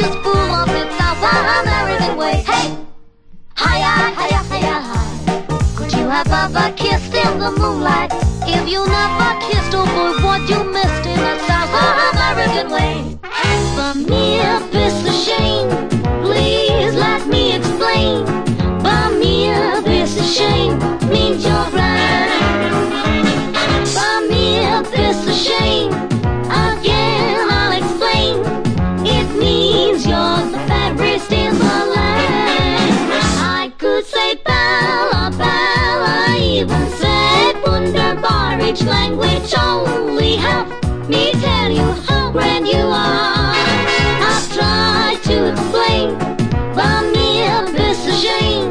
just of it. That's our American way. Hey, hiya, hiya, hiya, hi. Could you have ever kissed in the moonlight? If you never Each language only help me tell you how grand you are. I've tried to explain, but me a shame.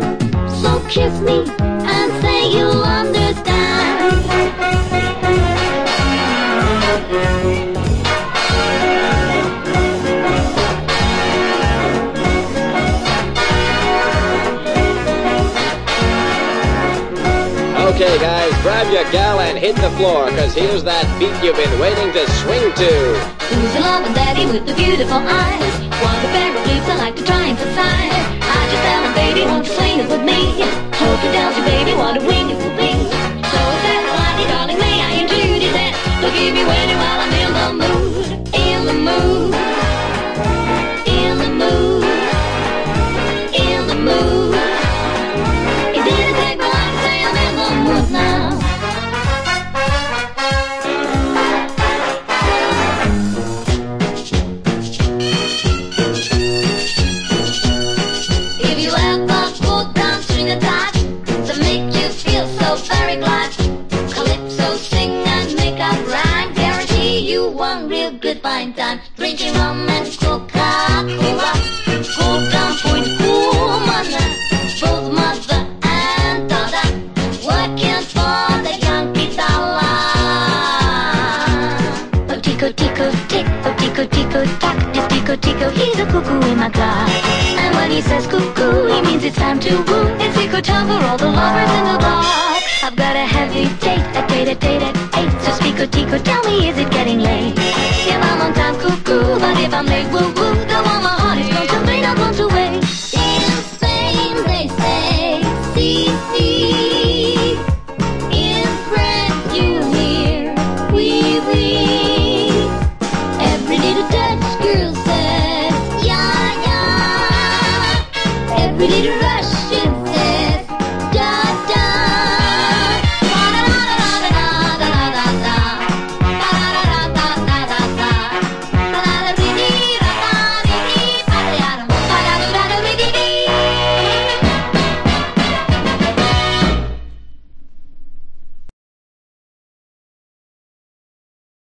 So kiss me Okay, guys, grab your gal and hit the floor, cause here's that beat you've been waiting to swing to. Who's your loving daddy with the beautiful eyes? Fine time. Drinking rum and Coca-Cola, go down Point Cumana, both mother and daughter, working for the Yankee dollar. Oh tico tico tick, oh tico tico tack, this tico tico, he's a cuckoo in my class. And when he says cuckoo, he means it's time to woo. It's tico time for all the lovers in the bar. I've got a heavy date, a date, a date at eight. So tico tico, tell me, is it getting late?